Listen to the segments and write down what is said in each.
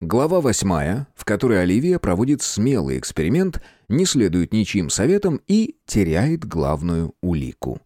Глава восьмая, в которой Оливия проводит смелый эксперимент, не следует ничьим советам и теряет главную улику.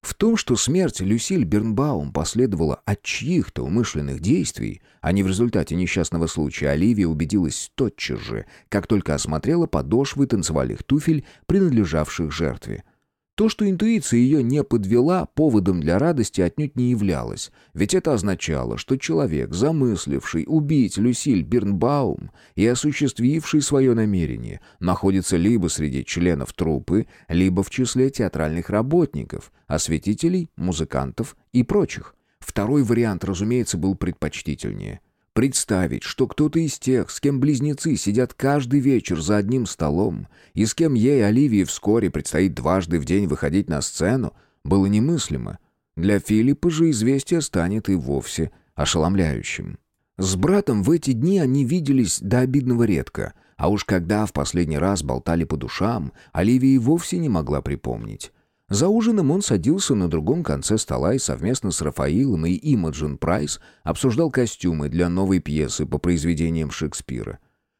В том, что смерть Люсиль Бернбаум последовала от чьих-то умышленных действий, а не в результате несчастного случая, Оливия убедилась тотчас же, как только осмотрела подошвы танцевальных туфель, принадлежавших жертве – то, что интуиция ее не подвела, поводом для радости отнюдь не являлось, ведь это означало, что человек, замысливший убить Люсиль Бирнбаум и осуществивший свое намерение, находится либо среди членов труппы, либо в числе театральных работников, осветителей, музыкантов и прочих. Второй вариант, разумеется, был предпочтительнее. Представить, что кто-то из тех, с кем близнецы сидят каждый вечер за одним столом, и с кем ей, Оливии, вскоре предстоит дважды в день выходить на сцену, было немыслимо. Для Филиппа же известие станет и вовсе ошеломляющим. С братом в эти дни они виделись до обидного редко, а уж когда в последний раз болтали по душам, Оливия и вовсе не могла припомнить. За ужином он садился на другом конце стола и совместно с Рафаилом и Имаджин Прайс обсуждал костюмы для новой пьесы по произведениям Шекспира.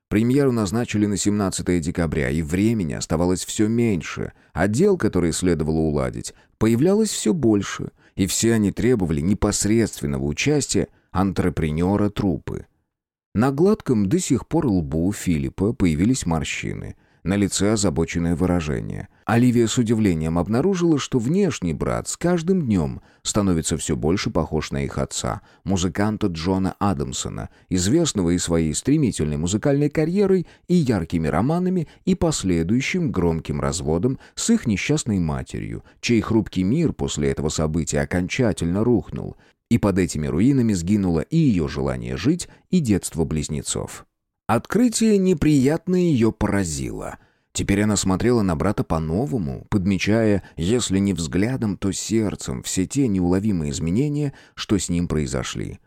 Премьеру назначили на 17 декабря, и времени оставалось все меньше, а дел, которые следовало уладить, появлялось все больше, и все они требовали непосредственного участия антрепренера труппы. На гладком до сих пор лбу Филиппа появились морщины – на лице озабоченное выражение. Оливия с удивлением обнаружила, что внешний брат с каждым днем становится все больше похож на их отца, музыканта Джона Адамсона, известного и своей стремительной музыкальной карьерой и яркими романами и последующим громким разводом с их несчастной матерью, чей хрупкий мир после этого события окончательно рухнул, и под этими руинами сгинуло и ее желание жить, и детство близнецов. Открытие неприятно ее поразило. Теперь она смотрела на брата по-новому, подмечая, если не взглядом, то сердцем, все те неуловимые изменения, что с ним произошли.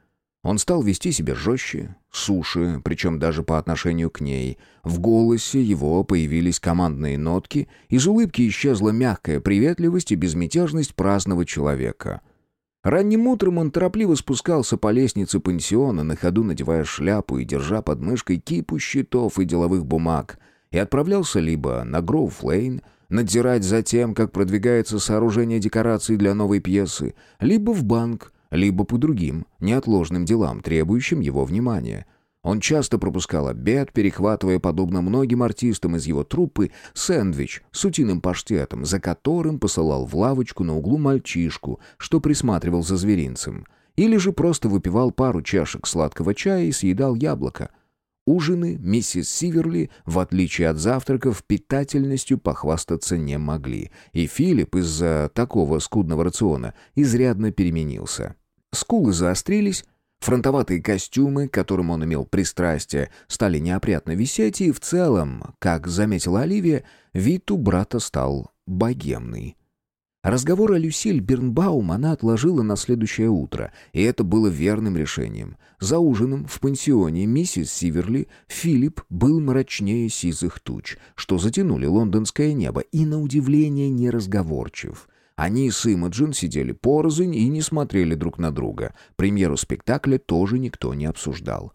Он стал вести себя жестче, суше, причем даже по отношению к ней. В голосе его появились командные нотки, из улыбки исчезла мягкая приветливость и безмятежность праздного человека — Ранним утром он торопливо спускался по лестнице пансиона, на ходу надевая шляпу и держа под мышкой кипу счетов и деловых бумаг, и отправлялся либо на Гроув-Лейн, надзирать за тем, как продвигается сооружение декораций для новой пьесы, либо в банк, либо по другим, неотложным делам, требующим его внимания — он часто пропускал обед, перехватывая, подобно многим артистам из его труппы, сэндвич с утиным паштетом, за которым посылал в лавочку на углу мальчишку, что присматривал за зверинцем. Или же просто выпивал пару чашек сладкого чая и съедал яблоко. Ужины миссис Сиверли, в отличие от завтраков, питательностью похвастаться не могли, и Филипп из-за такого скудного рациона изрядно переменился. Скулы заострились, Фронтоватые костюмы, к которым он имел пристрастие, стали неопрятно висеть, и в целом, как заметила Оливия, вид у брата стал богемный. Разговор о Люсиль Бернбаум она отложила на следующее утро, и это было верным решением. За ужином в пансионе миссис Сиверли Филипп был мрачнее сизых туч, что затянули лондонское небо, и, на удивление, неразговорчив — они с Имаджин сидели порознь и не смотрели друг на друга. Премьеру спектакля тоже никто не обсуждал.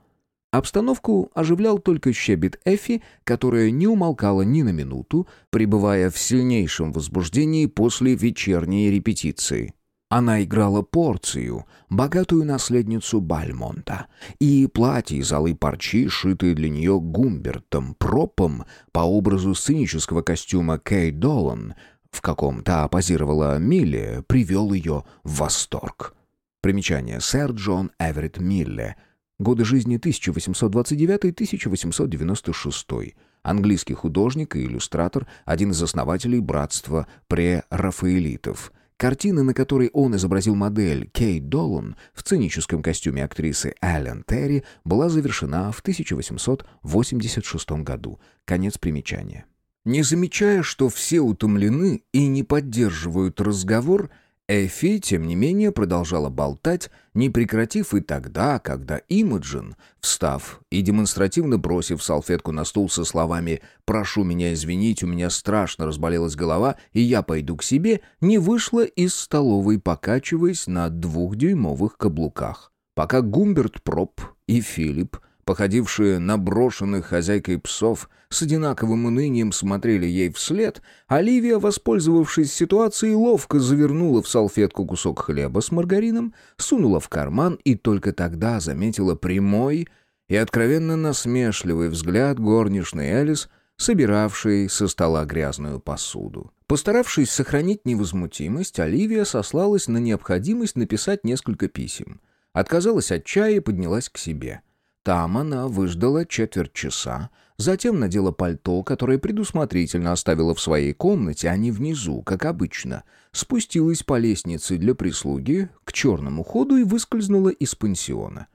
Обстановку оживлял только щебет Эфи, которая не умолкала ни на минуту, пребывая в сильнейшем возбуждении после вечерней репетиции. Она играла порцию, богатую наследницу Бальмонта, и платье из алой парчи, шитое для нее Гумбертом Пропом по образу сценического костюма Кей Долан, в каком та позировала Милле, привел ее в восторг. Примечание. Сэр Джон Эверетт Милле. Годы жизни 1829-1896. Английский художник и иллюстратор, один из основателей братства прерафаэлитов. Картина, на которой он изобразил модель Кейт Долан в сценическом костюме актрисы Эллен Терри, была завершена в 1886 году. Конец примечания. Не замечая, что все утомлены и не поддерживают разговор, Эфи, тем не менее, продолжала болтать, не прекратив и тогда, когда Имаджин, встав и демонстративно бросив салфетку на стул со словами «Прошу меня извинить, у меня страшно разболелась голова, и я пойду к себе», не вышла из столовой, покачиваясь на двухдюймовых каблуках. Пока Гумберт Проп и Филипп походившие на брошенных хозяйкой псов, с одинаковым унынием смотрели ей вслед, Оливия, воспользовавшись ситуацией, ловко завернула в салфетку кусок хлеба с маргарином, сунула в карман и только тогда заметила прямой и откровенно насмешливый взгляд горничной Элис, собиравшей со стола грязную посуду. Постаравшись сохранить невозмутимость, Оливия сослалась на необходимость написать несколько писем. Отказалась от чая и поднялась к себе. Там она выждала четверть часа, затем надела пальто, которое предусмотрительно оставила в своей комнате, а не внизу, как обычно, спустилась по лестнице для прислуги к черному ходу и выскользнула из пансиона.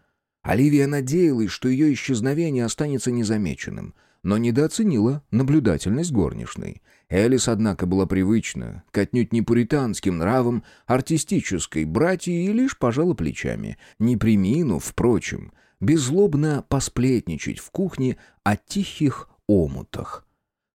Оливия надеялась, что ее исчезновение останется незамеченным, но недооценила наблюдательность горничной. Элис, однако, была привычна к отнюдь не пуританским нравам артистической братьи и лишь пожала плечами, не приминув, впрочем, беззлобно посплетничать в кухне о тихих омутах.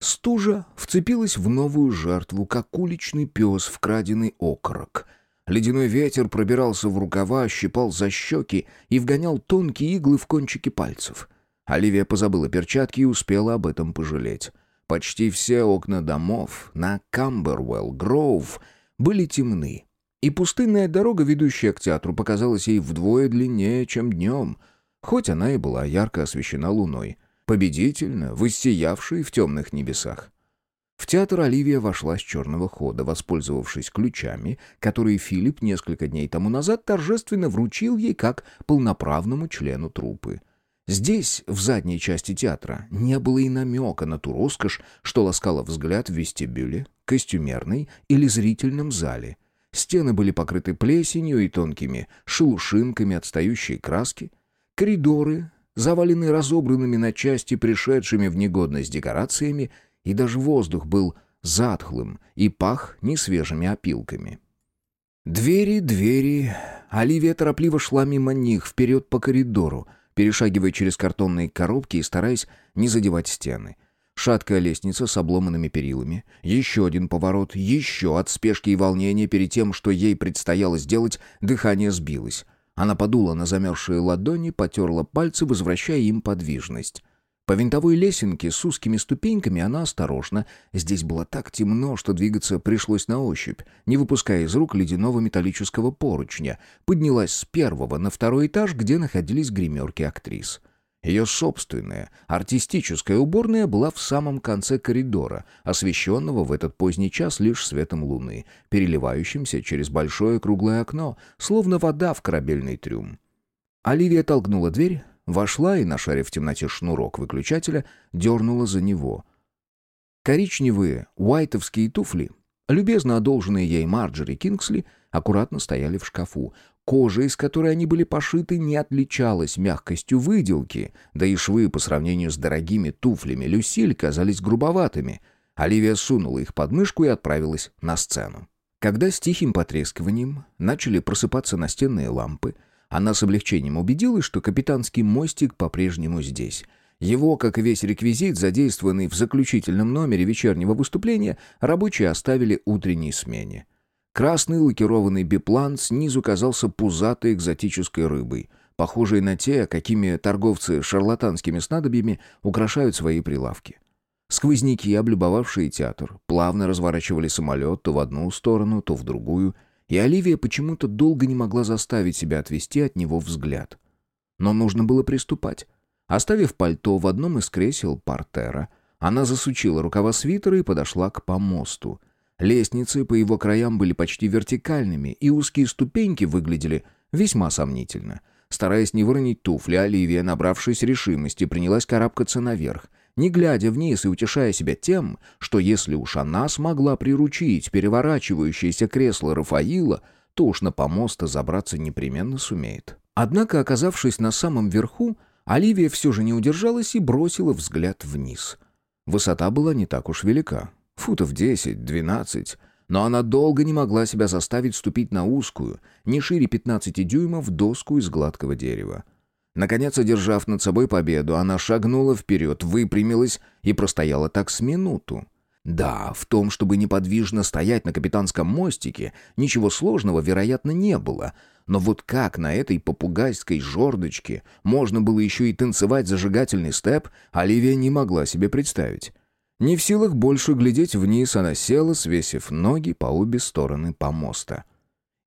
Стужа вцепилась в новую жертву, как уличный пес в краденый окорок. Ледяной ветер пробирался в рукава, щипал за щеки и вгонял тонкие иглы в кончики пальцев. Оливия позабыла перчатки и успела об этом пожалеть. Почти все окна домов на Камбервелл-Гроув были темны, и пустынная дорога, ведущая к театру, показалась ей вдвое длиннее, чем днем — хоть она и была ярко освещена луной, победительно, воссиявшей в темных небесах. В театр Оливия вошла с черного хода, воспользовавшись ключами, которые Филипп несколько дней тому назад торжественно вручил ей как полноправному члену труппы. Здесь, в задней части театра, не было и намека на ту роскошь, что ласкала взгляд в вестибюле, костюмерной или зрительном зале. Стены были покрыты плесенью и тонкими шелушинками отстающей краски — Коридоры, заваленные разобранными на части пришедшими в негодность декорациями, и даже воздух был затхлым и пах несвежими опилками. Двери, двери. Оливия торопливо шла мимо них, вперед по коридору, перешагивая через картонные коробки и стараясь не задевать стены. Шаткая лестница с обломанными перилами. Еще один поворот, еще от спешки и волнения перед тем, что ей предстояло сделать, дыхание сбилось. Она подула на замерзшие ладони, потерла пальцы, возвращая им подвижность. По винтовой лесенке с узкими ступеньками она осторожно. Здесь было так темно, что двигаться пришлось на ощупь, не выпуская из рук ледяного металлического поручня. Поднялась с первого на второй этаж, где находились гримерки актрис. Ее собственная артистическая уборная была в самом конце коридора, освещенного в этот поздний час лишь светом луны, переливающимся через большое круглое окно, словно вода в корабельный трюм. Оливия толкнула дверь, вошла и, нашарив в темноте шнурок выключателя, дернула за него. Коричневые уайтовские туфли, любезно одолженные ей Марджери Кингсли, аккуратно стояли в шкафу. Кожа, из которой они были пошиты, не отличалась мягкостью выделки, да и швы по сравнению с дорогими туфлями Люсиль казались грубоватыми. Оливия сунула их под мышку и отправилась на сцену. Когда с тихим потрескиванием начали просыпаться настенные лампы, она с облегчением убедилась, что капитанский мостик по-прежнему здесь. Его, как и весь реквизит, задействованный в заключительном номере вечернего выступления, рабочие оставили утренней смене. Красный лакированный биплан снизу казался пузатой экзотической рыбой, похожей на те, какими торговцы шарлатанскими снадобьями украшают свои прилавки. Сквозняки, облюбовавшие театр, плавно разворачивали самолет то в одну сторону, то в другую, и Оливия почему-то долго не могла заставить себя отвести от него взгляд. Но нужно было приступать. Оставив пальто в одном из кресел портера, она засучила рукава свитера и подошла к помосту — Лестницы по его краям были почти вертикальными, и узкие ступеньки выглядели весьма сомнительно. Стараясь не выронить туфли, Оливия, набравшись решимости, принялась карабкаться наверх, не глядя вниз и утешая себя тем, что если уж она смогла приручить переворачивающееся кресло Рафаила, то уж на помоста забраться непременно сумеет. Однако, оказавшись на самом верху, Оливия все же не удержалась и бросила взгляд вниз. Высота была не так уж велика. Футов десять, двенадцать. Но она долго не могла себя заставить ступить на узкую, не шире пятнадцати дюймов, доску из гладкого дерева. Наконец, одержав над собой победу, она шагнула вперед, выпрямилась и простояла так с минуту. Да, в том, чтобы неподвижно стоять на капитанском мостике, ничего сложного, вероятно, не было. Но вот как на этой попугайской жердочке можно было еще и танцевать зажигательный степ, Оливия не могла себе представить. Не в силах больше глядеть вниз, она села, свесив ноги по обе стороны помоста.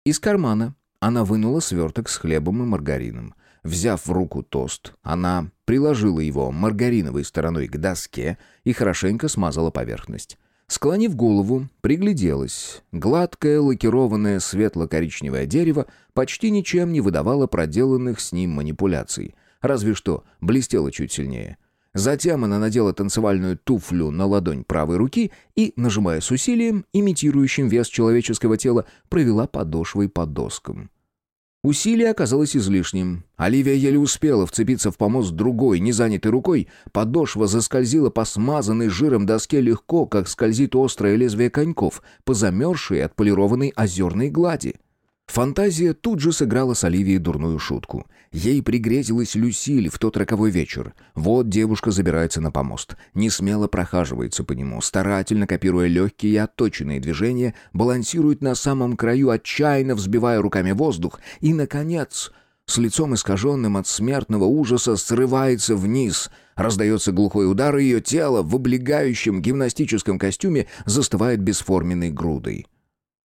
Из кармана она вынула сверток с хлебом и маргарином. Взяв в руку тост, она приложила его маргариновой стороной к доске и хорошенько смазала поверхность. Склонив голову, пригляделась. Гладкое, лакированное светло-коричневое дерево почти ничем не выдавало проделанных с ним манипуляций. Разве что блестело чуть сильнее. Затем она надела танцевальную туфлю на ладонь правой руки и, нажимая с усилием, имитирующим вес человеческого тела, провела подошвой по доскам. Усилие оказалось излишним. Оливия еле успела вцепиться в помост другой, незанятой рукой. Подошва заскользила по смазанной жиром доске легко, как скользит острое лезвие коньков, по замерзшей отполированной озерной глади. Фантазия тут же сыграла с Оливией дурную шутку. Ей пригрезилась Люсиль в тот роковой вечер. Вот девушка забирается на помост, не смело прохаживается по нему, старательно копируя легкие и отточенные движения, балансирует на самом краю, отчаянно взбивая руками воздух, и, наконец, с лицом искаженным от смертного ужаса срывается вниз. Раздается глухой удар, и ее тело в облегающем гимнастическом костюме застывает бесформенной грудой.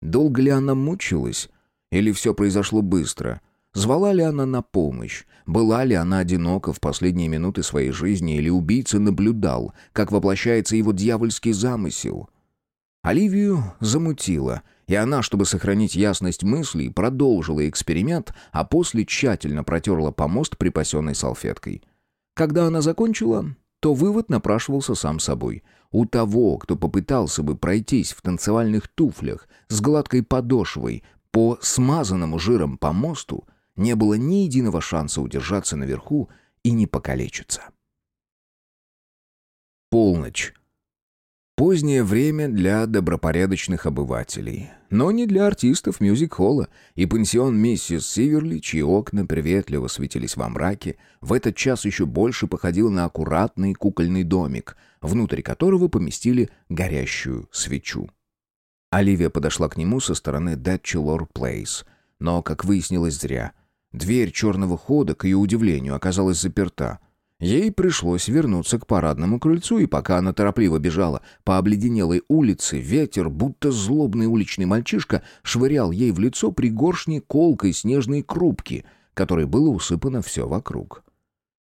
Долго ли она мучилась? Или все произошло быстро? Звала ли она на помощь? Была ли она одинока в последние минуты своей жизни? Или убийца наблюдал, как воплощается его дьявольский замысел? Оливию замутило, и она, чтобы сохранить ясность мыслей, продолжила эксперимент, а после тщательно протерла помост припасенной салфеткой. Когда она закончила, то вывод напрашивался сам собой. У того, кто попытался бы пройтись в танцевальных туфлях с гладкой подошвой по смазанному жиром помосту не было ни единого шанса удержаться наверху и не покалечиться. Полночь. Позднее время для добропорядочных обывателей, но не для артистов мюзик-холла, и пансион миссис Сиверли, чьи окна приветливо светились во мраке, в этот час еще больше походил на аккуратный кукольный домик, внутрь которого поместили горящую свечу. Оливия подошла к нему со стороны Датчелор Плейс. Но, как выяснилось, зря. Дверь черного хода, к ее удивлению, оказалась заперта. Ей пришлось вернуться к парадному крыльцу, и пока она торопливо бежала по обледенелой улице, ветер, будто злобный уличный мальчишка, швырял ей в лицо пригоршни колкой снежной крупки, которой было усыпано все вокруг.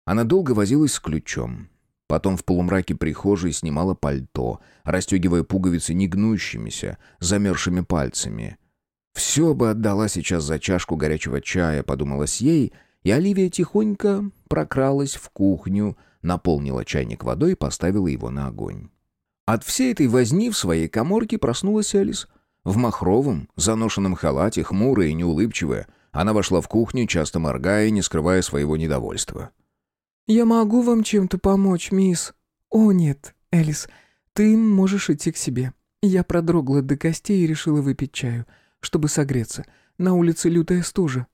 Она долго возилась с ключом. Потом в полумраке прихожей снимала пальто, расстегивая пуговицы негнущимися, замерзшими пальцами. «Все бы отдала сейчас за чашку горячего чая», — подумалось ей, и Оливия тихонько прокралась в кухню, наполнила чайник водой и поставила его на огонь. От всей этой возни в своей коморке проснулась Элис. В махровом, заношенном халате, хмурая и неулыбчивая, она вошла в кухню, часто моргая, не скрывая своего недовольства. «Я могу вам чем-то помочь, мисс?» «О, нет, Элис, ты можешь идти к себе. Я продрогла до костей и решила выпить чаю, чтобы согреться. На улице лютая стужа».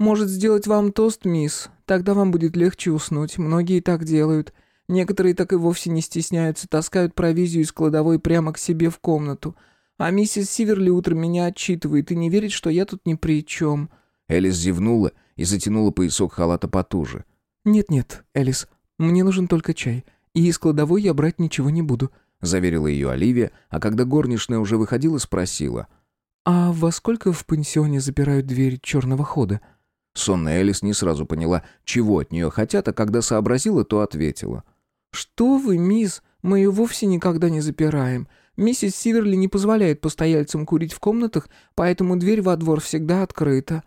«Может, сделать вам тост, мисс? Тогда вам будет легче уснуть. Многие так делают. Некоторые так и вовсе не стесняются, таскают провизию из кладовой прямо к себе в комнату. А миссис Сиверли утром меня отчитывает и не верит, что я тут ни при чем». Элис зевнула и затянула поясок халата потуже. «Нет-нет, Элис, мне нужен только чай, и из кладовой я брать ничего не буду», — заверила ее Оливия, а когда горничная уже выходила, спросила. «А во сколько в пансионе запирают дверь черного хода?» Сонная Элис не сразу поняла, чего от нее хотят, а когда сообразила, то ответила. «Что вы, мисс, мы ее вовсе никогда не запираем. Миссис Сиверли не позволяет постояльцам курить в комнатах, поэтому дверь во двор всегда открыта».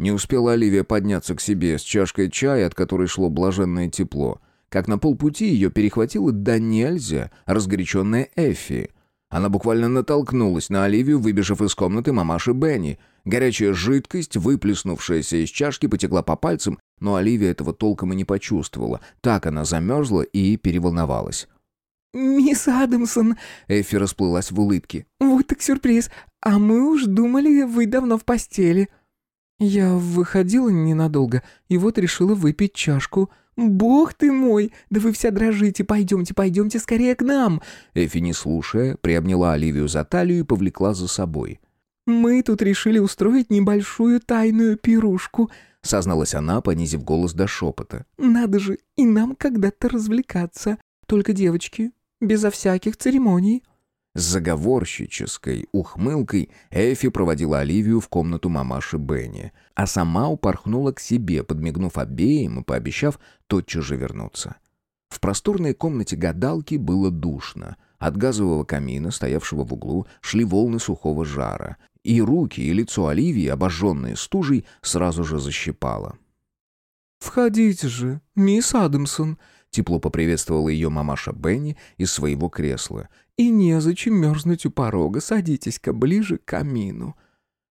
Не успела Оливия подняться к себе с чашкой чая, от которой шло блаженное тепло, как на полпути ее перехватила да нельзя разгоряченная Эффи. Она буквально натолкнулась на Оливию, выбежав из комнаты мамаши Бенни. Горячая жидкость, выплеснувшаяся из чашки, потекла по пальцам, но Оливия этого толком и не почувствовала. Так она замерзла и переволновалась. «Мисс Адамсон!» Эффи расплылась в улыбке. «Вот так сюрприз! А мы уж думали, вы давно в постели!» «Я выходила ненадолго, и вот решила выпить чашку. Бог ты мой! Да вы вся дрожите! Пойдемте, пойдемте скорее к нам!» Эфи, не слушая, приобняла Оливию за талию и повлекла за собой. Мы тут решили устроить небольшую тайную пирушку», — созналась она, понизив голос до шепота. «Надо же и нам когда-то развлекаться. Только девочки, безо всяких церемоний». С заговорщической ухмылкой Эфи проводила Оливию в комнату мамаши Бенни, а сама упорхнула к себе, подмигнув обеим и пообещав тотчас же вернуться. В просторной комнате гадалки было душно. От газового камина, стоявшего в углу, шли волны сухого жара, и руки и лицо Оливии, обожженные стужей, сразу же защипало. «Входите же, мисс Адамсон», — тепло поприветствовала ее мамаша Бенни из своего кресла. «И незачем мерзнуть у порога, садитесь-ка ближе к камину».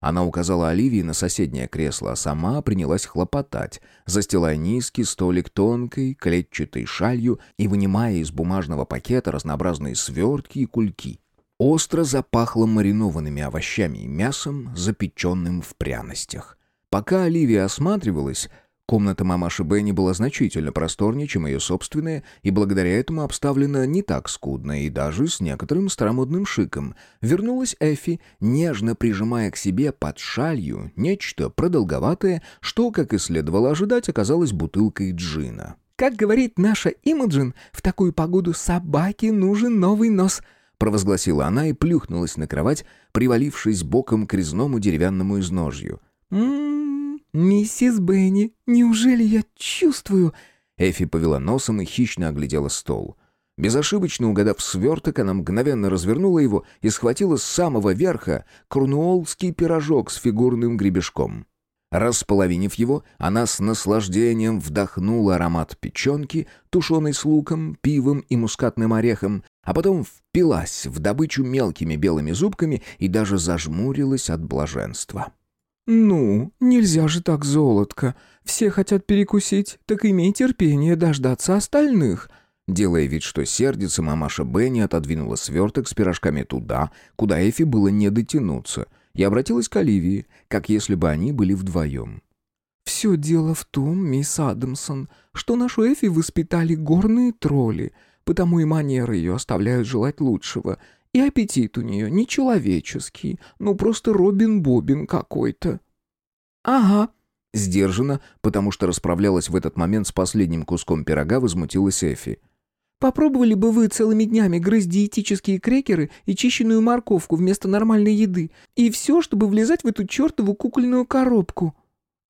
Она указала Оливии на соседнее кресло, а сама принялась хлопотать, застилая низкий столик тонкой, клетчатой шалью и вынимая из бумажного пакета разнообразные свертки и кульки. Остро запахло маринованными овощами и мясом, запеченным в пряностях. Пока Оливия осматривалась, комната мамаши Бенни была значительно просторнее, чем ее собственная, и благодаря этому обставлена не так скудно и даже с некоторым старомодным шиком. Вернулась Эфи, нежно прижимая к себе под шалью нечто продолговатое, что, как и следовало ожидать, оказалось бутылкой джина. «Как говорит наша Имаджин, в такую погоду собаке нужен новый нос», провозгласила она и плюхнулась на кровать, привалившись боком к резному деревянному изножью. «М-м, миссис Бенни, неужели я чувствую...» Эфи повела носом и хищно оглядела стол. Безошибочно угадав сверток, она мгновенно развернула его и схватила с самого верха корнуоллский пирожок с фигурным гребешком. Располовинив его, она с наслаждением вдохнула аромат печенки, тушеной с луком, пивом и мускатным орехом, а потом впилась в добычу мелкими белыми зубками и даже зажмурилась от блаженства. «Ну, нельзя же так, золотко. Все хотят перекусить, так имей терпение дождаться остальных». Делая вид, что сердится, мамаша Бенни отодвинула сверток с пирожками туда, куда Эфи было не дотянуться, и обратилась к Оливии, как если бы они были вдвоем. «Все дело в том, мисс Адамсон, что нашу Эфи воспитали горные тролли — потому и манеры ее оставляют желать лучшего. И аппетит у нее нечеловеческий, ну просто Робин-Бобин какой-то». «Ага», сдавленно, потому что расправлялась в этот момент с последним куском пирога, возмутилась Эфи. «Попробовали бы вы целыми днями грызть диетические крекеры и чищенную морковку вместо нормальной еды, и все, чтобы влезать в эту чертову кукольную коробку?»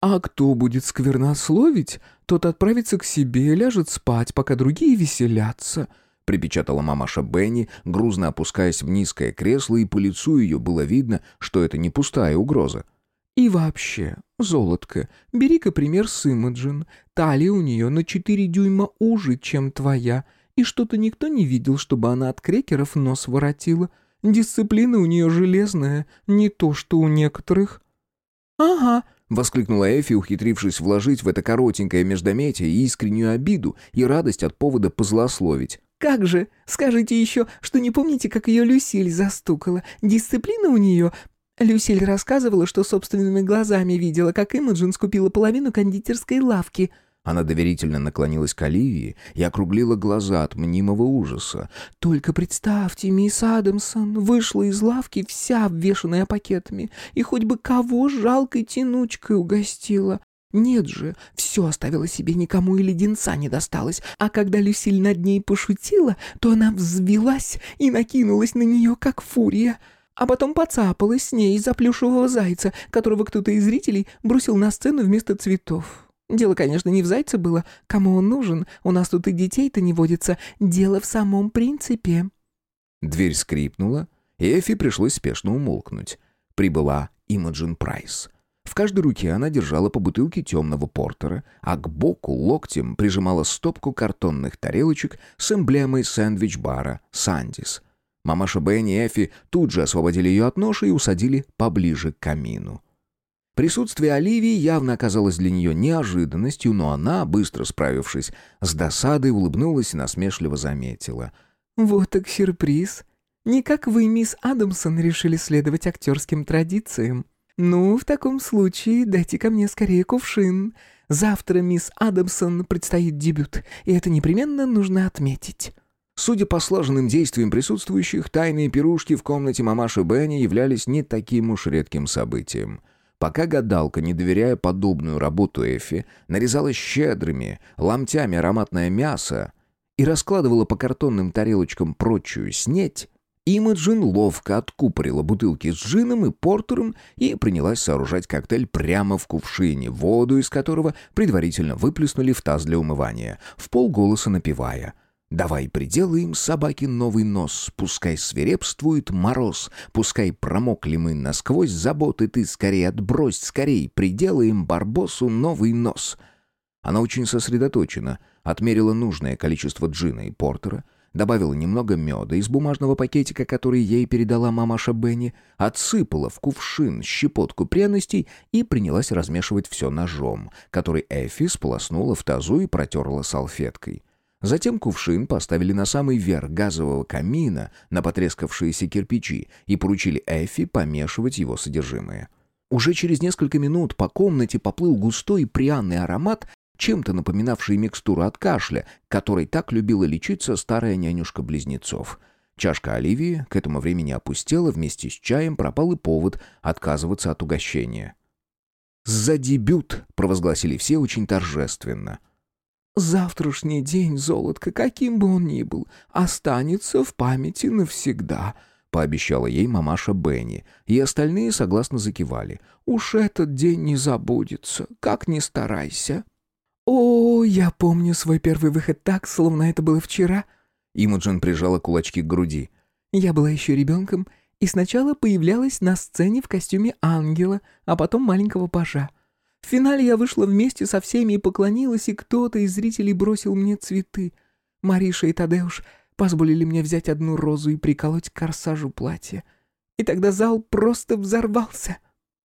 «А кто будет сквернословить, тот отправится к себе и ляжет спать, пока другие веселятся», — припечатала мамаша Бенни, грузно опускаясь в низкое кресло, и по лицу ее было видно, что это не пустая угроза. «И вообще, золотко, бери-ка пример с Имаджин. Талия у нее на четыре дюйма уже, чем твоя, и что-то никто не видел, чтобы она от крекеров нос воротила. Дисциплина у нее железная, не то что у некоторых». «Ага», — воскликнула Эфи, ухитрившись вложить в это коротенькое междометие искреннюю обиду и радость от повода позлословить. «Как же! Скажите еще, что не помните, как ее Люсиль застукала? Дисциплина у нее...» Люсиль рассказывала, что собственными глазами видела, как Имаджин скупила половину кондитерской лавки — она доверительно наклонилась к Оливии и округлила глаза от мнимого ужаса. «Только представьте, мисс Адамсон вышла из лавки вся обвешанная пакетами, и хоть бы кого жалкой тянучкой угостила. Нет же, все оставила себе, никому и леденца не досталось. А когда Люсиль над ней пошутила, то она взвелась и накинулась на нее, как фурия» а потом поцапалась с ней из-за плюшевого зайца, которого кто-то из зрителей бросил на сцену вместо цветов. Дело, конечно, не в зайце было. Кому он нужен? У нас тут и детей-то не водится. Дело в самом принципе». Дверь скрипнула, и Эфи пришлось спешно умолкнуть. Прибыла Имаджин Прайс. В каждой руке она держала по бутылке темного портера, а к боку локтем прижимала стопку картонных тарелочек с эмблемой сэндвич-бара «Сандис». Мамаша Бенни и Эфи тут же освободили ее от ноши и усадили поближе к камину. Присутствие Оливии явно оказалось для нее неожиданностью, но она, быстро справившись с досадой, улыбнулась и насмешливо заметила. «Вот так сюрприз. Не как вы, мисс Адамсон, решили следовать актерским традициям. Ну, в таком случае дайте ко мне скорее кувшин. Завтра мисс Адамсон предстоит дебют, и это непременно нужно отметить». Судя по слаженным действиям присутствующих, тайные пирушки в комнате мамаши Бенни являлись не таким уж редким событием. Пока гадалка, не доверяя подобную работу Эффи, нарезала щедрыми ломтями ароматное мясо и раскладывала по картонным тарелочкам прочую снеть, Имаджин ловко откупорила бутылки с джином и портером и принялась сооружать коктейль прямо в кувшине, воду из которого предварительно выплеснули в таз для умывания, в полголоса напевая «Давай приделаем собаке новый нос, пускай свирепствует мороз, пускай промокли мы насквозь заботы, ты скорее отбрось, скорей приделаем барбосу новый нос». Она очень сосредоточенно отмерила нужное количество джина и портера — добавила немного меда из бумажного пакетика, который ей передала мамаша Бенни, отсыпала в кувшин щепотку пряностей и принялась размешивать все ножом, который Эфи сполоснула в тазу и протерла салфеткой. Затем кувшин поставили на самый верх газового камина на потрескавшиеся кирпичи и поручили Эфи помешивать его содержимое. Уже через несколько минут по комнате поплыл густой пряный аромат, чем-то напоминавший микстуру от кашля, которой так любила лечиться старая нянюшка близнецов. Чашка Оливии к этому времени опустела, вместе с чаем пропал и повод отказываться от угощения. «За дебют!» — провозгласили все очень торжественно. «Завтрашний день, золотко, каким бы он ни был, останется в памяти навсегда», — пообещала ей мамаша Бенни, и остальные согласно закивали. «Уж этот день не забудется, как ни старайся». «О, я помню свой первый выход так, словно это было вчера». Имаджин прижала кулачки к груди. «Я была еще ребенком и сначала появлялась на сцене в костюме ангела, а потом маленького пажа. В финале я вышла вместе со всеми и поклонилась, и кто-то из зрителей бросил мне цветы. Мариша и Тадеуш позволили мне взять одну розу и приколоть к корсажу платья. И тогда зал просто взорвался».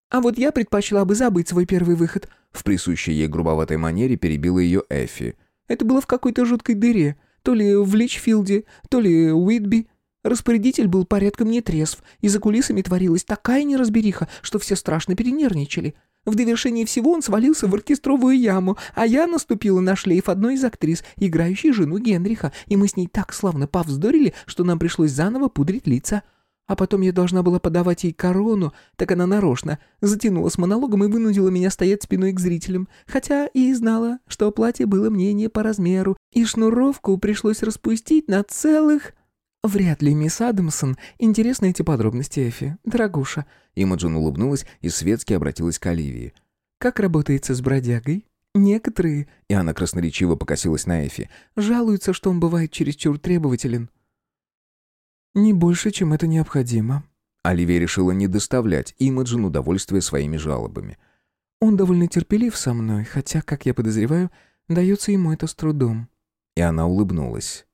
А вот я предпочла бы забыть свой первый выход». В присущей ей грубоватой манере перебила ее Эффи. «Это было в какой-то жуткой дыре. То ли в Личфилде, то ли в Уитби. Распорядитель был порядком нетрезв, и за кулисами творилась такая неразбериха, что все страшно перенервничали. В довершении всего он свалился в оркестровую яму, а я наступила на шлейф одной из актрис, играющей жену Генриха, и мы с ней так славно повздорили, что нам пришлось заново пудрить лица. А потом я должна была подавать ей корону, так она нарочно затянула с монологом и вынудила меня стоять спиной к зрителям, хотя и знала, что платье было мне не по размеру, и шнуровку пришлось распустить на целых... «Вряд ли мисс Адамсон интересны эти подробности, Эфи, дорогуша». Имаджин улыбнулась и светски обратилась к Оливии. «Как работается с бродягой?» «Некоторые...» И она красноречиво покосилась на Эфи. «Жалуются, что он бывает чересчур требователен». «Не больше, чем это необходимо». Оливия решила не доставлять Имаджин удовольствия своими жалобами. «Он довольно терпелив со мной, хотя, как я подозреваю, дается ему это с трудом». И она улыбнулась.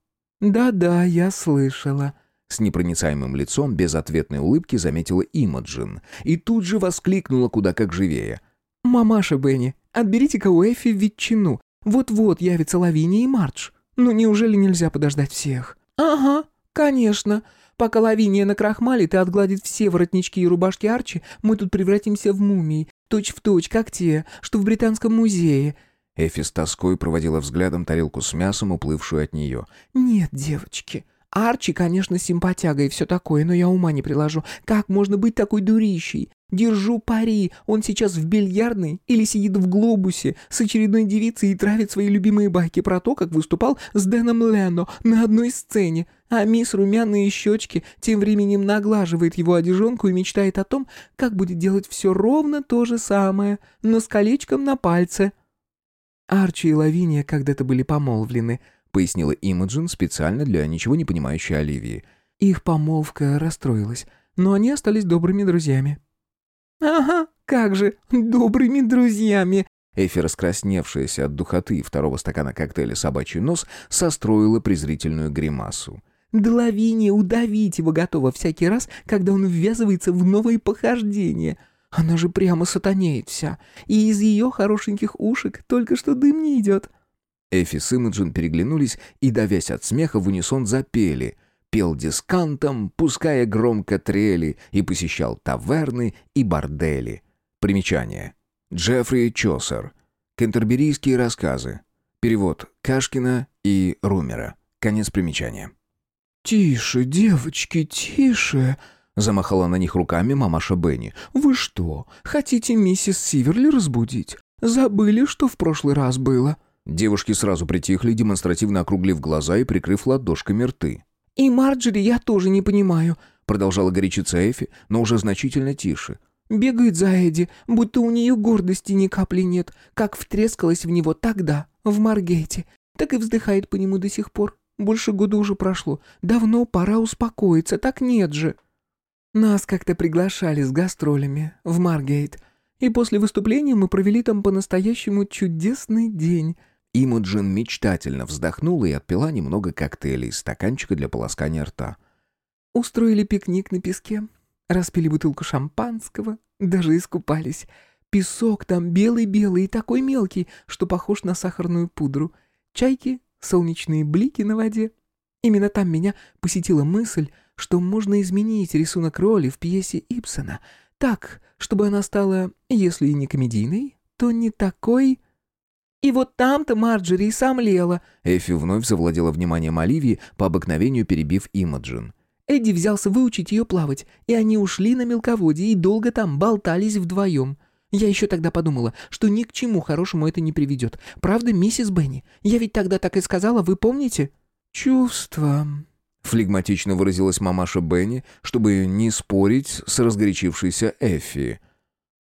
«Да-да, я слышала». С непроницаемым лицом, без ответной улыбки, заметила Имаджин. И тут же воскликнула куда как живее. «Мамаша Бенни, отберите-ка у Эффи ветчину. Вот-вот явится Лавиния и Мардж. Ну неужели нельзя подождать всех?» «Ага, «Конечно. Пока Лавиния накрахмалит и отгладит все воротнички и рубашки Арчи, мы тут превратимся в мумии, точь-в-точь, точь, как те, что в Британском музее». Эфи с тоской проводила взглядом тарелку с мясом, уплывшую от нее. «Нет, девочки, Арчи, конечно, симпатяга и все такое, но я ума не приложу. Как можно быть такой дурищей? Держу пари, он сейчас в бильярдной или сидит в глобусе с очередной девицей и травит свои любимые байки про то, как выступал с Дэном Лено на одной сцене. А мисс Румяные щечки тем временем наглаживает его одежонку и мечтает о том, как будет делать все ровно то же самое, но с колечком на пальце. Арчи и Лавиния когда-то были помолвлены —— пояснила Имаджин специально для ничего не понимающей Оливии. «Их помолвка расстроилась, но они остались добрыми друзьями». «Ага, как же, добрыми друзьями!» Эфи, раскрасневшаяся от духоты второго стакана коктейля «Собачий нос», состроила презрительную гримасу. «Да Лавиния удавить его готова всякий раз, когда он ввязывается в новые похождения. Она же прямо сатанеет вся, и из ее хорошеньких ушек только что дым не идет». Эфи с Имаджин переглянулись и, давясь от смеха, в унисон запели. Пел дискантом, пуская громко трели, и посещал таверны и бордели. Примечание. Джеффри Чосер. Кентерберийские рассказы. Перевод Кашкина и Румера. Конец примечания. «Тише, девочки, тише!» Замахала на них руками мамаша Бенни. «Вы что, хотите миссис Сиверли разбудить? Забыли, что в прошлый раз было?» Девушки сразу притихли, демонстративно округлив глаза и прикрыв ладошками рты. «И Марджери я тоже не понимаю», — продолжала горячиться Эфи, но уже значительно тише. «Бегает за Эдди, будто у нее гордости ни капли нет, как втрескалась в него тогда, в Маргейте, так и вздыхает по нему до сих пор. Больше года уже прошло. Давно пора успокоиться, так нет же». Нас как-то приглашали с гастролями в Маргейт, и после выступления мы провели там по-настоящему чудесный день. Имуджин мечтательно вздохнула и отпила немного коктейлей из стаканчика для полоскания рта. Устроили пикник на песке, распили бутылку шампанского, даже искупались. Песок там белый-белый и такой мелкий, что похож на сахарную пудру. Чайки, солнечные блики на воде. Именно там меня посетила мысль, что можно изменить рисунок роли в пьесе Ипсона так, чтобы она стала, если и не комедийной, то не такой... И вот там-то Марджери и сомлела. Эфи вновь завладела вниманием Оливии, по обыкновению перебив Имаджин. Эдди взялся выучить ее плавать, и они ушли на мелководье и долго там болтались вдвоем. Я еще тогда подумала, что ни к чему хорошему это не приведет. Правда, миссис Бенни? Я ведь тогда так и сказала, вы помните? Чувства, Флегматично выразилась мамаша Бенни, чтобы не спорить с разгорячившейся Эффи.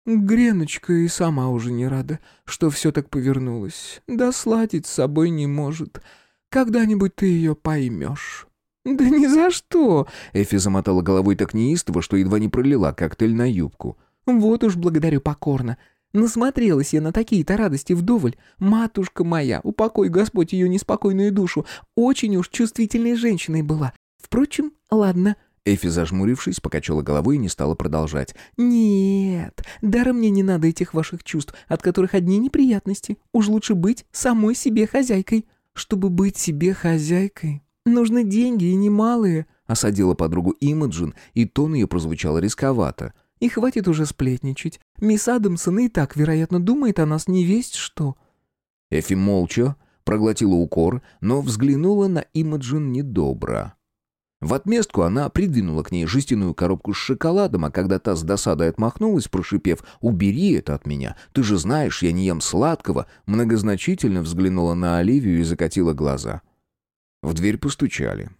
Греночка и сама уже не рада, что все так повернулось. Да сладить с собой не может. Когда-нибудь ты ее поймешь. «Да ни за что!» Эфи замотала головой так неистово, что едва не пролила коктейль на юбку. «Вот уж благодарю покорно. Насмотрелась я на такие-то радости вдоволь. Матушка моя, упокой Господь ее неспокойную душу, очень уж чувствительной женщиной была. Впрочем, ладно». Эфи, зажмурившись, покачала головой и не стала продолжать. «Нет, даром мне не надо этих ваших чувств, от которых одни неприятности. Уж лучше быть самой себе хозяйкой. Чтобы быть себе хозяйкой, нужны деньги и немалые», — осадила подругу Имаджин, и тон ее прозвучал рисковато. «И хватит уже сплетничать. Мисс Адамсон и так, вероятно, думает о нас не весть что». Эфи молча проглотила укор, но взглянула на Имаджин недобро. В отместку она придвинула к ней жестяную коробку с шоколадом, а когда та с досадой отмахнулась, прошипев «Убери это от меня, ты же знаешь, я не ем сладкого», многозначительно взглянула на Оливию и закатила глаза. В дверь постучали.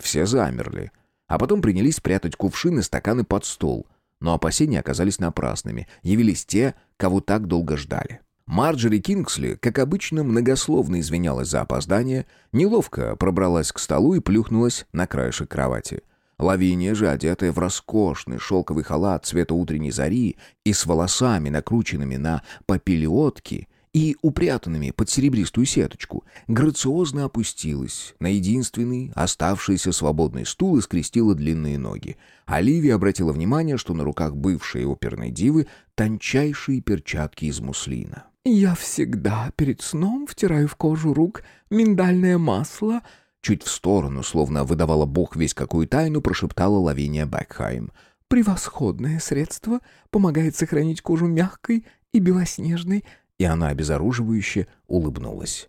Все замерли, а потом принялись прятать кувшины стаканы под стол. Но опасения оказались напрасными. Явились те, кого так долго ждали. Марджери Кингсли, как обычно, многословно извинялась за опоздание, неловко пробралась к столу и плюхнулась на краешек кровати. Лавиния же, одетая в роскошный шелковый халат цвета утренней зари и с волосами, накрученными на попелиотки, и упрятанными под серебристую сеточку, грациозно опустилась на единственный оставшийся свободный стул и скрестила длинные ноги. Оливия обратила внимание, что на руках бывшей оперной дивы тончайшие перчатки из муслина. «Я всегда перед сном втираю в кожу рук миндальное масло», чуть в сторону, словно выдавала бог весь какую тайну, прошептала Лавиния Бекхайм. «Превосходное средство, помогает сохранить кожу мягкой и белоснежной, и она обезоруживающе улыбнулась.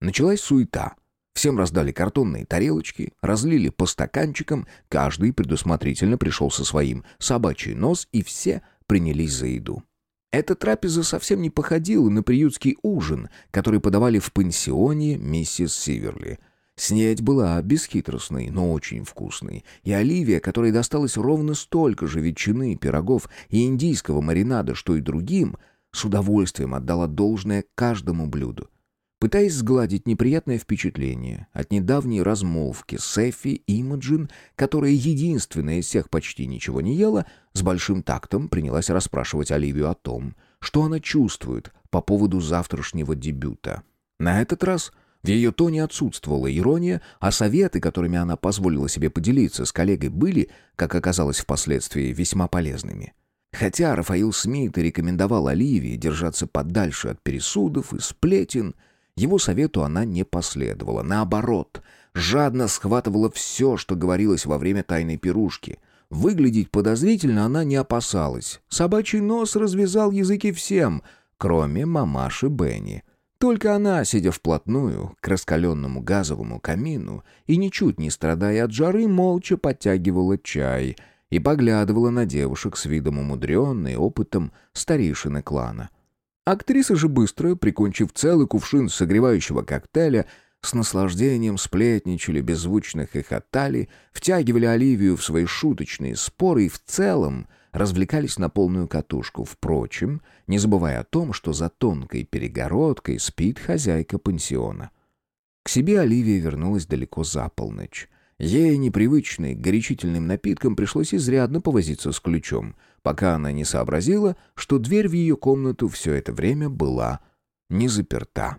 Началась суета. Всем раздали картонные тарелочки, разлили по стаканчикам, каждый предусмотрительно пришел со своим собачий нос, и все принялись за еду. Эта трапеза совсем не походила на приютский ужин, который подавали в пансионе миссис Сиверли. Снеть была бесхитростной, но очень вкусной, и Оливия, которой досталось ровно столько же ветчины, пирогов и индийского маринада, что и другим, с удовольствием отдала должное каждому блюду. Пытаясь сгладить неприятное впечатление от недавней размолвки с Эффи Имаджин, которая единственная из всех почти ничего не ела, с большим тактом принялась расспрашивать Оливию о том, что она чувствует по поводу завтрашнего дебюта. На этот раз в ее тоне отсутствовала ирония, а советы, которыми она позволила себе поделиться с коллегой, были, как оказалось впоследствии, весьма полезными. Хотя Рафаил Смит и рекомендовал Оливии держаться подальше от пересудов и сплетен, его совету она не последовала. Наоборот, жадно схватывала все, что говорилось во время тайной пирушки. Выглядеть подозрительно она не опасалась. Собачий нос развязал языки всем, кроме мамаши Бенни. Только она, сидя вплотную к раскаленному газовому камину и ничуть не страдая от жары, молча подтягивала чай и поглядывала на девушек с видом умудренной опытом старейшины клана. Актрисы же быстро, прикончив целый кувшин согревающего коктейля, с наслаждением сплетничали, беззвучно хохотали, втягивали Оливию в свои шуточные споры и в целом развлекались на полную катушку, впрочем, не забывая о том, что за тонкой перегородкой спит хозяйка пансиона. К себе Оливия вернулась далеко за полночь. Ей, непривычной к горячительным напиткам, пришлось изрядно повозиться с ключом, пока она не сообразила, что дверь в ее комнату все это время была не заперта.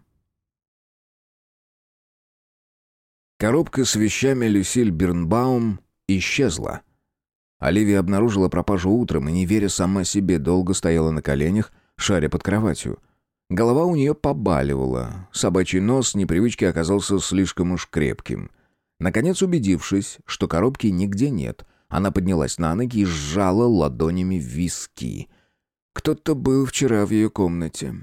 Коробка с вещами Люсиль Бирнбаум исчезла. Оливия обнаружила пропажу утром и, не веря сама себе, долго стояла на коленях, шаря под кроватью. Голова у нее побаливала, собачий нос непривычки оказался слишком уж крепким. Наконец, убедившись, что коробки нигде нет, она поднялась на ноги и сжала ладонями виски. Кто-то был вчера в ее комнате.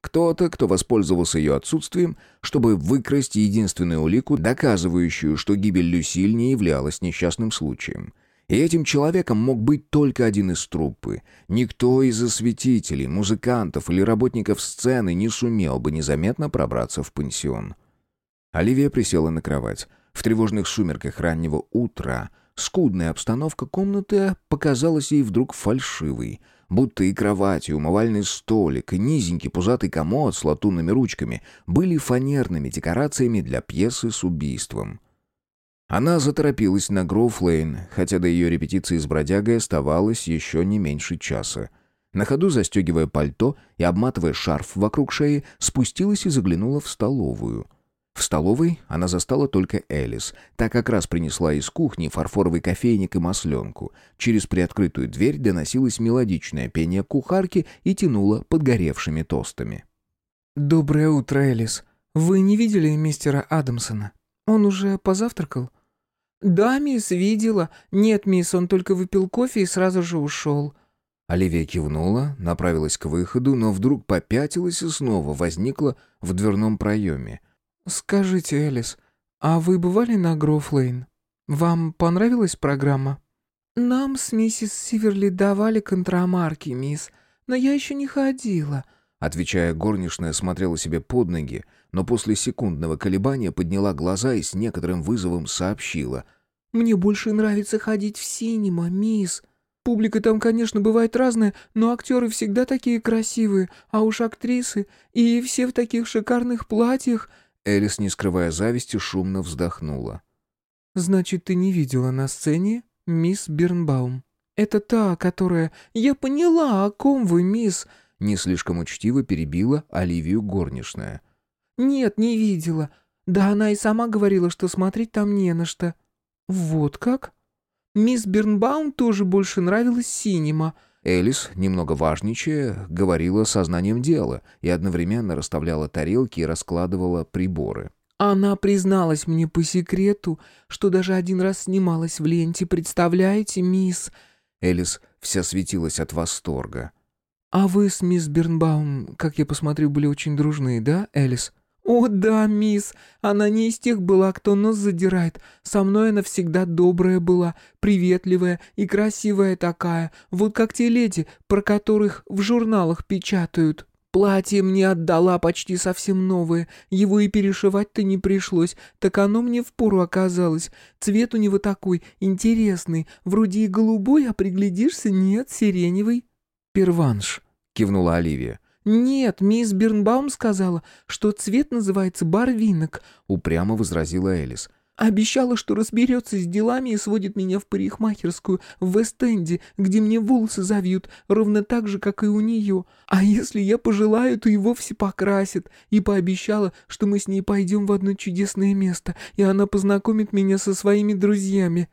Кто-то, кто воспользовался ее отсутствием, чтобы выкрасть единственную улику, доказывающую, что гибель Люсиль не являлась несчастным случаем. И этим человеком мог быть только один из труппы. Никто из осветителей, музыкантов или работников сцены не сумел бы незаметно пробраться в пансион. Оливия присела на кровать. В тревожных сумерках раннего утра скудная обстановка комнаты показалась ей вдруг фальшивой, будто и кровать, и умывальный столик, и низенький пузатый комод с латунными ручками были фанерными декорациями для пьесы с убийством. Она заторопилась на Гроув-Лейн, хотя до ее репетиции с бродягой оставалось еще не меньше часа. На ходу, застегивая пальто и обматывая шарф вокруг шеи, спустилась и заглянула в столовую. В столовой она застала только Элис, так как раз принесла из кухни фарфоровый кофейник и масленку. Через приоткрытую дверь доносилось мелодичное пение кухарки и тянуло подгоревшими тостами. «Доброе утро, Элис. Вы не видели мистера Адамсона? Он уже позавтракал?» «Да, мисс, видела. Нет, мисс, он только выпил кофе и сразу же ушел». Оливия кивнула, направилась к выходу, но вдруг попятилась и снова возникла в дверном проеме. «Скажите, Элис, а вы бывали на Грофлейн? Вам понравилась программа?» «Нам с миссис Сиверли давали контрамарки, мисс, но я еще не ходила», Отвечая, горничная смотрела себе под ноги, но после секундного колебания подняла глаза и с некоторым вызовом сообщила. «Мне больше нравится ходить в синема, мисс. Публика там, конечно, бывает разная, но актеры всегда такие красивые, а уж актрисы, и все в таких шикарных платьях...» Элис, не скрывая зависти, шумно вздохнула. «Значит, ты не видела на сцене мисс Бернбаум? Это та, которая... Я поняла, о ком вы, мисс...» Не слишком учтиво перебила Оливию горничная. «Нет, не видела. Да она и сама говорила, что смотреть там не на что». «Вот как?» «Мисс Бернбаум тоже больше нравилась синема». Элис, немного важничая, говорила сознанием дела и одновременно расставляла тарелки и раскладывала приборы. «Она призналась мне по секрету, что даже один раз снималась в ленте, представляете, мисс?» Элис вся светилась от восторга. «А вы с мисс Бернбаум, как я посмотрю, были очень дружны, да, Элис?» «О, да, мисс, она не из тех была, кто нос задирает. Со мной она всегда добрая была, приветливая и красивая такая, вот как те леди, про которых в журналах печатают. Платье мне отдала почти совсем новое, его и перешивать-то не пришлось, так оно мне впору оказалось. Цвет у него такой, интересный, вроде и голубой, а приглядишься, нет, сиреневый». «Перванш», — кивнула Оливия. «Нет, мисс Бирнбаум сказала, что цвет называется барвинок», — упрямо возразила Элис. «Обещала, что разберется с делами и сводит меня в парикмахерскую в Вест-Энде, где мне волосы завьют, ровно так же, как и у нее. А если я пожелаю, то и вовсе покрасит. И пообещала, что мы с ней пойдем в одно чудесное место, и она познакомит меня со своими друзьями».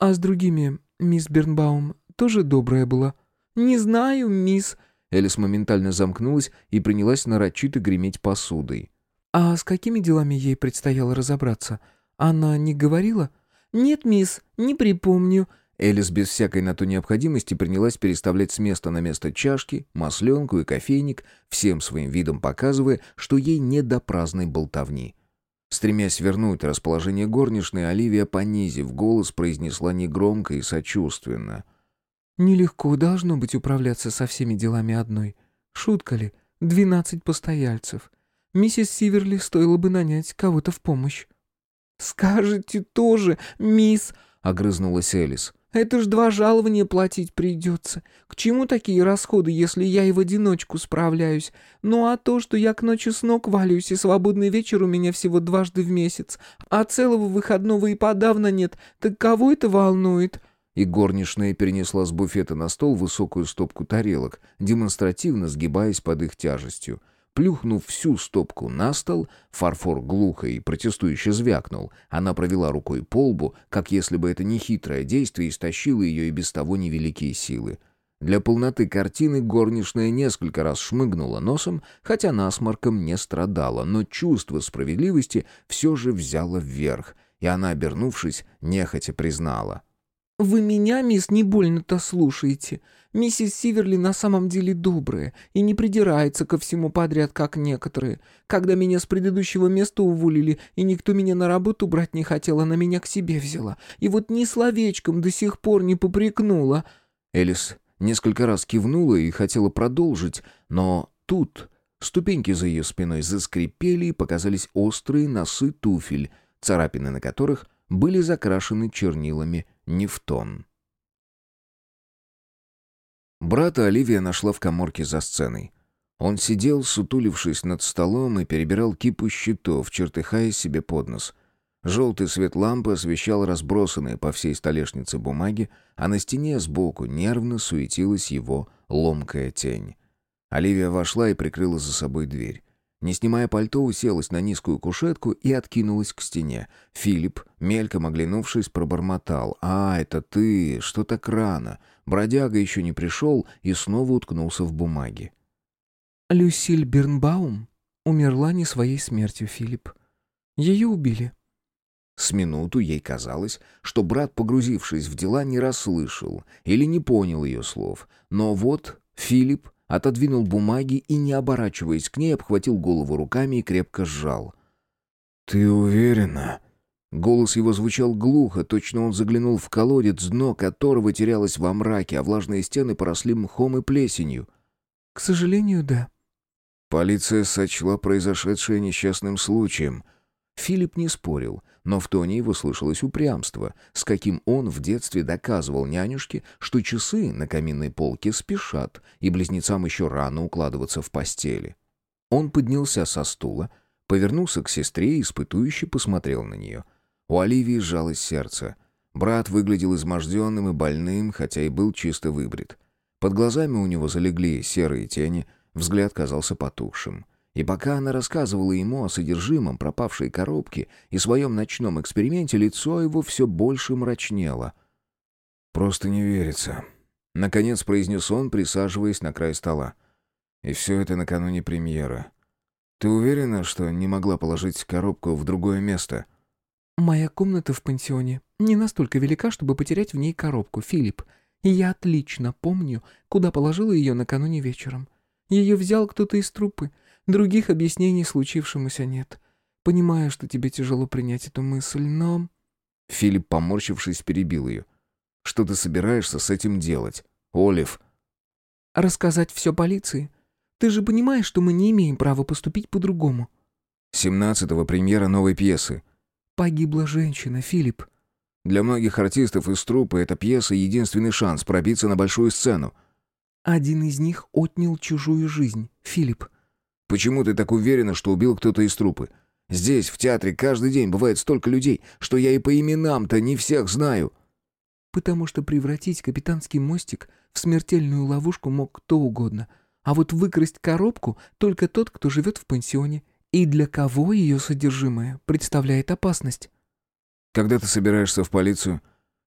«А с другими, мисс Бернбаум, тоже добрая была?» «Не знаю, мисс». Элис моментально замкнулась и принялась нарочито греметь посудой. «А с какими делами ей предстояло разобраться? Она не говорила?» «Нет, мисс, не припомню». Элис без всякой на то необходимости принялась переставлять с места на место чашки, масленку и кофейник, всем своим видом показывая, что ей не до праздной болтовни. Стремясь вернуть расположение горничной, Оливия, понизив голос, произнесла негромко и сочувственно. «Нелегко должно быть управляться со всеми делами одной. Шутка ли? Двенадцать постояльцев. Миссис Сиверли стоило бы нанять кого-то в помощь». «Скажете тоже, мисс...» — огрызнулась Элис. Это ж два жалования платить придется. К чему такие расходы, если я и в одиночку справляюсь? Ну а то, что я к ночи с ног валюсь, и свободный вечер у меня всего дважды в месяц, а целого выходного и подавно нет, так кого это волнует?» И горничная перенесла с буфета на стол высокую стопку тарелок, демонстративно сгибаясь под их тяжестью. Плюхнув всю стопку на стол, фарфор глухо и протестующе звякнул. Она провела рукой по лбу, как если бы это нехитрое действие истощило ее и без того невеликие силы. Для полноты картины горничная несколько раз шмыгнула носом, хотя насморком не страдала, но чувство справедливости все же взяло вверх, и она, обернувшись, нехотя признала — «Вы меня, мисс, не больно-то слушаете. Миссис Сиверли на самом деле добрая и не придирается ко всему подряд, как некоторые. Когда меня с предыдущего места уволили, и никто меня на работу брать не хотел, она меня к себе взяла. И вот ни словечком до сих пор не попрекнула». Элис несколько раз кивнула и хотела продолжить, но тут ступеньки за ее спиной заскрипели и показались острые носы туфель, царапины на которых были закрашены чернилами не в тон. Брата Оливия нашла в коморке за сценой. Он сидел, сутулившись над столом, и перебирал кипу счетов, чертыхая себе под нос. Желтый свет лампы освещал разбросанные по всей столешнице бумаги, а на стене сбоку нервно суетилась его ломкая тень. Оливия вошла и прикрыла за собой дверь. Не снимая пальто, уселась на низкую кушетку и откинулась к стене. Филипп, мельком оглянувшись, пробормотал. «А, это ты! Что так рано? Бродяга еще не пришел» и снова уткнулся в бумаги. «Люсиль Бернбаум умерла не своей смертью, Филипп. Ее убили». С минуту ей казалось, что брат, погрузившись в дела, не расслышал или не понял ее слов. Но вот Филипп отодвинул бумаги и, не оборачиваясь к ней, обхватил голову руками и крепко сжал. «Ты уверена?» Голос его звучал глухо, точно он заглянул в колодец, дно которого терялось во мраке, а влажные стены поросли мхом и плесенью. «К сожалению, да». Полиция сочла произошедшее несчастным случаем. Филипп не спорил, но в тоне его слышалось упрямство, с каким он в детстве доказывал нянюшке, что часы на каминной полке спешат, и близнецам еще рано укладываться в постели. Он поднялся со стула, повернулся к сестре и испытующе посмотрел на нее. У Оливии сжалось сердце. Брат выглядел изможденным и больным, хотя и был чисто выбрит. Под глазами у него залегли серые тени, взгляд казался потухшим. И пока она рассказывала ему о содержимом пропавшей коробки и своем ночном эксперименте, лицо его все больше мрачнело. «Просто не верится», — наконец произнес он, присаживаясь на край стола. «И все это накануне премьеры. Ты уверена, что не могла положить коробку в другое место?» «Моя комната в пансионе не настолько велика, чтобы потерять в ней коробку, Филипп. И я отлично помню, куда положила ее накануне вечером. Ее взял кто-то из трупы, Других объяснений случившемуся нет. Понимаю, что тебе тяжело принять эту мысль, но...» Филипп, поморщившись, перебил ее. «Что ты собираешься с этим делать, Олив?» «Рассказать все полиции? Ты же понимаешь, что мы не имеем права поступить по-другому». «Семнадцатого премьера новой пьесы». «Погибла женщина, Филипп». «Для многих артистов из труппы эта пьеса — единственный шанс пробиться на большую сцену». «Один из них отнял чужую жизнь, Филипп. Почему ты так уверена, что убил кто-то из трупы? Здесь, в театре, каждый день бывает столько людей, что я и по именам-то не всех знаю». «Потому что превратить капитанский мостик в смертельную ловушку мог кто угодно, а вот выкрасть коробку только тот, кто живет в пансионе, и для кого ее содержимое представляет опасность». «Когда ты собираешься в полицию?»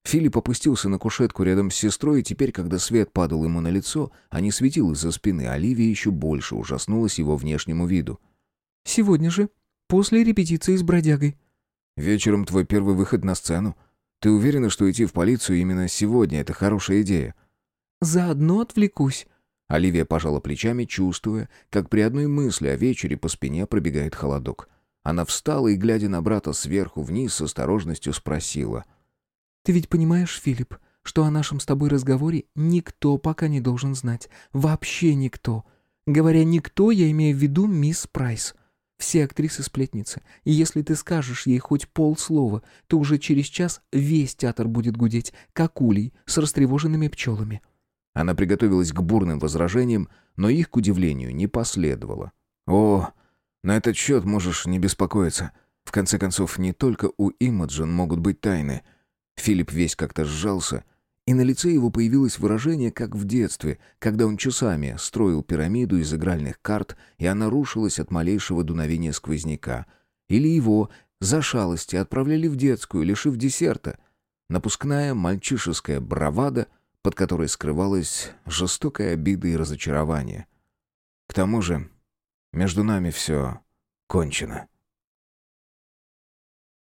Филипп опустился на кушетку рядом с сестрой, и теперь, когда свет падал ему на лицо, а не светил из-за спины, Оливия еще больше ужаснулась его внешнему виду. «Сегодня же, после репетиции с бродягой». «Вечером твой первый выход на сцену. Ты уверена, что идти в полицию именно сегодня — это хорошая идея?» «Заодно отвлекусь». Оливия пожала плечами, чувствуя, как при одной мысли о вечере по спине пробегает холодок. Она встала и, глядя на брата сверху вниз, с осторожностью спросила. «Ты ведь понимаешь, Филипп, что о нашем с тобой разговоре никто пока не должен знать. Вообще никто. Говоря «никто», я имею в виду мисс Прайс. Все актрисы-сплетницы. И если ты скажешь ей хоть полслова, то уже через час весь театр будет гудеть, как улей, с растревоженными пчелами». Она приготовилась к бурным возражениям, но их, к удивлению, не последовало. «О, на этот счет можешь не беспокоиться. В конце концов, не только у Имаджин могут быть тайны». Филипп весь как-то сжался — и на лице его появилось выражение, как в детстве, когда он часами строил пирамиду из игральных карт, и она рушилась от малейшего дуновения сквозняка. Или его, за шалости, отправляли в детскую, лишив десерта. Напускная мальчишеская бравада, под которой скрывалась жестокая обида и разочарование. К тому же, между нами все кончено.